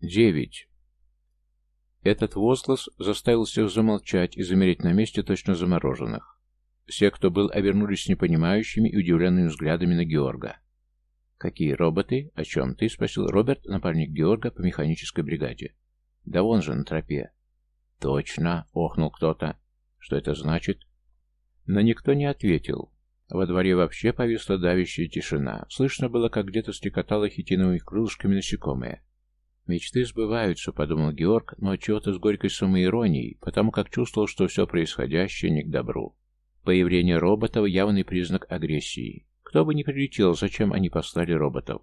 Девять. Этот возглас заставил всех замолчать и замереть на месте точно замороженных. Все, кто был, обернулись с непонимающими и удивленными взглядами на Георга. «Какие роботы? О чем ты?» — спросил Роберт, напарник Георга по механической бригаде. «Да вон же, на тропе». «Точно!» — охнул кто-то. «Что это значит?» Но никто не ответил. Во дворе вообще повисла давящая тишина. Слышно было, как где-то стрекотало хитиновыми крылышками насекомое. «Мечты сбываются», — подумал Георг, но чего-то с горькой самоиронией, потому как чувствовал, что все происходящее не к добру. Появление роботов — явный признак агрессии. Кто бы ни прилетел, зачем они послали роботов?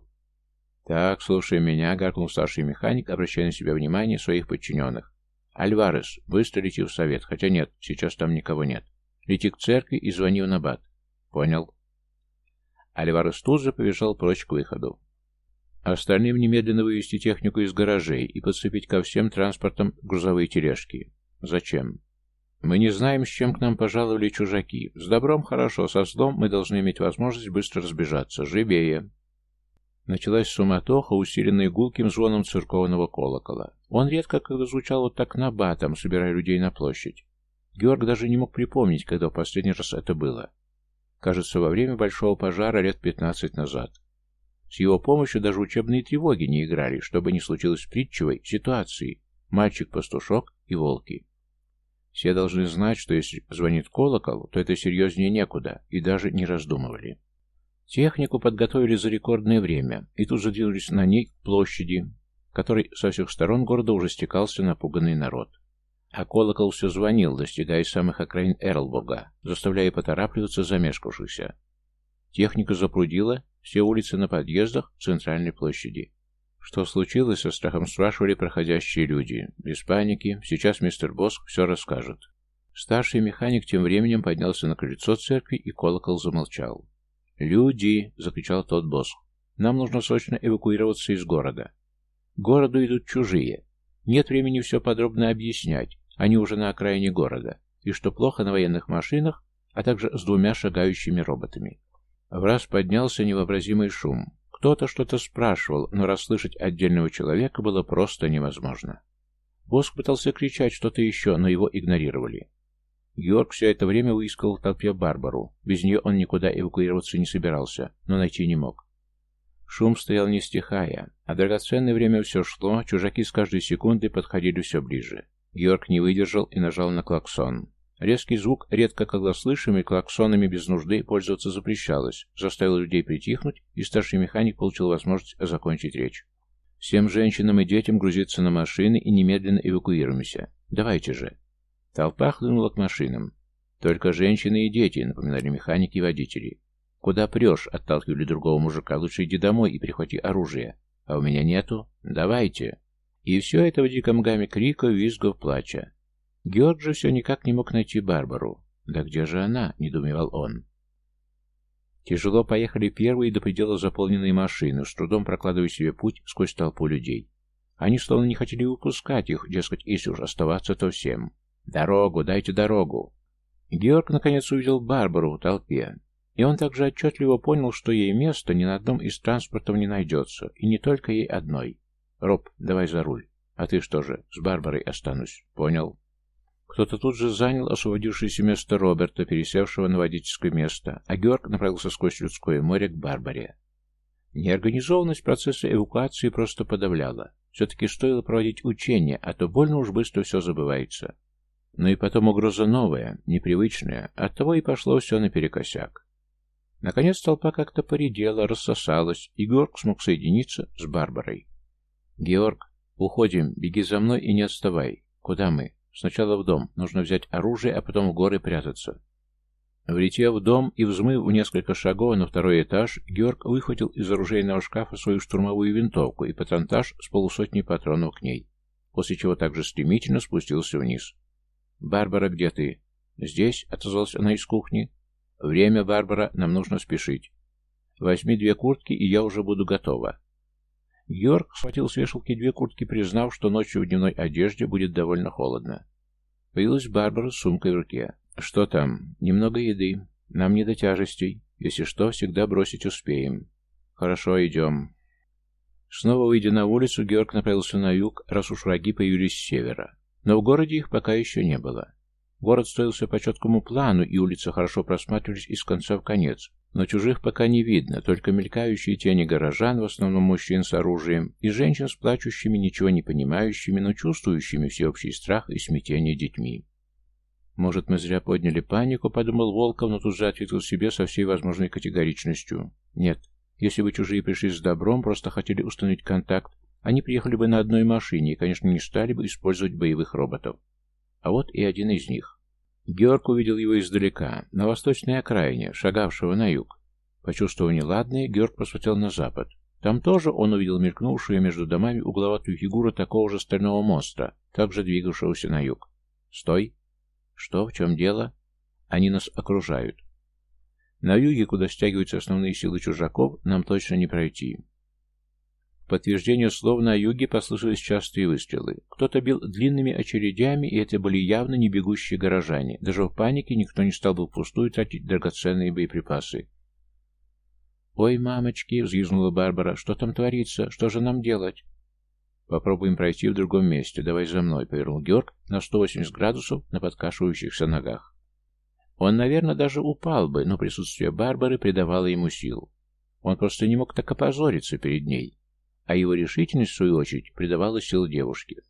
«Так, слушай меня», — гаркнул старший механик, обращая на себя внимание своих подчиненных. «Альварес, быстро лети в совет, хотя нет, сейчас там никого нет. Лети к церкви и звони в Набат». «Понял». Альварес тут же побежал прочь к выходу. Остальным немедленно вывести технику из гаражей и подцепить ко всем транспортам грузовые тележки. Зачем? Мы не знаем, с чем к нам пожаловали чужаки. С добром хорошо, со злом мы должны иметь возможность быстро разбежаться. Живее. Началась суматоха, усиленная гулким звоном церковного колокола. Он редко когда звучал вот так набатом, собирая людей на площадь. Георг даже не мог припомнить, когда в последний раз это было. Кажется, во время большого пожара лет пятнадцать назад. С его помощью даже учебные тревоги не играли, чтобы не случилось притчевой ситуации «мальчик-пастушок и волки». Все должны знать, что если звонит колокол, то это серьезнее некуда, и даже не раздумывали. Технику подготовили за рекордное время, и тут задвинулись на ней к площади, которой со всех сторон города уже стекался напуганный народ. А колокол все звонил, достигая самых окраин Эрлбурга, заставляя поторапливаться замешкавшихся. Техника запрудила все улицы на подъездах центральной площади. Что случилось, со страхом спрашивали проходящие люди. Без паники, сейчас мистер Боск все расскажет. Старший механик тем временем поднялся на крыльцо церкви, и колокол замолчал. «Люди!» — закричал тот Боск. «Нам нужно срочно эвакуироваться из города. К городу идут чужие. Нет времени все подробно объяснять. Они уже на окраине города. И что плохо на военных машинах, а также с двумя шагающими роботами. В раз поднялся невообразимый шум. Кто-то что-то спрашивал, но расслышать отдельного человека было просто невозможно. Боск пытался кричать что-то еще, но его игнорировали. Георг все это время выискал в толпе Барбару. Без нее он никуда эвакуироваться не собирался, но найти не мог. Шум стоял не стихая, а драгоценное время все шло, чужаки с каждой секунды подходили все ближе. Георг не выдержал и нажал на клаксон. Резкий звук, редко когда слышимый, клаксонами без нужды пользоваться запрещалось, заставил людей притихнуть, и старший механик получил возможность закончить речь. «Всем женщинам и детям грузиться на машины и немедленно эвакуируемся. Давайте же!» Толпа хлынула к машинам. «Только женщины и дети», — напоминали механики и водители. «Куда прешь?» — отталкивали другого мужика. «Лучше иди домой и прихвати оружие. А у меня нету? Давайте!» И все это в диком гамме крика, визгов, плача. Георг же все никак не мог найти Барбару. «Да где же она?» — недоумевал он. Тяжело поехали первые до предела заполненные машины, с трудом прокладывая себе путь сквозь толпу людей. Они словно не хотели выпускать их, дескать, если уж оставаться, то всем. «Дорогу! Дайте дорогу!» Георг наконец увидел Барбару в толпе, и он также отчетливо понял, что ей место ни на одном из транспортов не найдется, и не только ей одной. «Роб, давай за руль. А ты что же, с Барбарой останусь. Понял?» Кто-то тут же занял освободившееся место Роберта, пересевшего на водительское место, а Георг направился сквозь людское море к Барбаре. Неорганизованность процесса эвакуации просто подавляла. Все-таки стоило проводить учения, а то больно уж быстро все забывается. Но и потом угроза новая, непривычная, оттого и пошло все наперекосяк. Наконец толпа как-то поредела, рассосалась, и Георг смог соединиться с Барбарой. «Георг, уходим, беги за мной и не отставай. Куда мы?» Сначала в дом. Нужно взять оружие, а потом в горы прятаться. Влетев в дом и взмыв в несколько шагов на второй этаж, Георг выхватил из оружейного шкафа свою штурмовую винтовку и патронтаж с полусотней патронов к ней, после чего также стремительно спустился вниз. «Барбара, где ты?» «Здесь», — отозвалась она из кухни. «Время, Барбара, нам нужно спешить. Возьми две куртки, и я уже буду готова. Георг схватил с вешалки две куртки, признав, что ночью в дневной одежде будет довольно холодно. Появилась Барбара с сумкой в руке. «Что там? Немного еды. Нам не до тяжестей. Если что, всегда бросить успеем. Хорошо, идем». Снова выйдя на улицу, Георг направился на юг, раз уж враги появились с севера. Но в городе их пока еще не было. Город строился по четкому плану, и улицы хорошо просматривались из конца в конец, но чужих пока не видно, только мелькающие тени горожан, в основном мужчин с оружием, и женщин с плачущими, ничего не понимающими, но чувствующими всеобщий страх и смятение детьми. «Может, мы зря подняли панику?» — подумал Волков, но тут же ответил себе со всей возможной категоричностью. «Нет, если бы чужие пришли с добром, просто хотели установить контакт, они приехали бы на одной машине и, конечно, не стали бы использовать боевых роботов. А вот и один из них. Георг увидел его издалека, на восточной окраине, шагавшего на юг. Почувствовав неладное, Георг посмотрел на запад. Там тоже он увидел мелькнувшую между домами угловатую фигуру такого же стального монстра, также двигавшегося на юг. «Стой!» «Что? В чем дело?» «Они нас окружают. На юге, куда стягиваются основные силы чужаков, нам точно не пройти. Подтверждение слов на юге послышались частые выстрелы. Кто-то бил длинными очередями, и это были явно не бегущие горожане. Даже в панике никто не стал бы впустую тратить драгоценные боеприпасы. «Ой, мамочки!» — взвизгнула Барбара. «Что там творится? Что же нам делать?» «Попробуем пройти в другом месте. Давай за мной», — повернул Георг на 180 градусов на подкашивающихся ногах. Он, наверное, даже упал бы, но присутствие Барбары придавало ему сил. Он просто не мог так опозориться перед ней, а его решительность, в свою очередь, придавала сил девушке.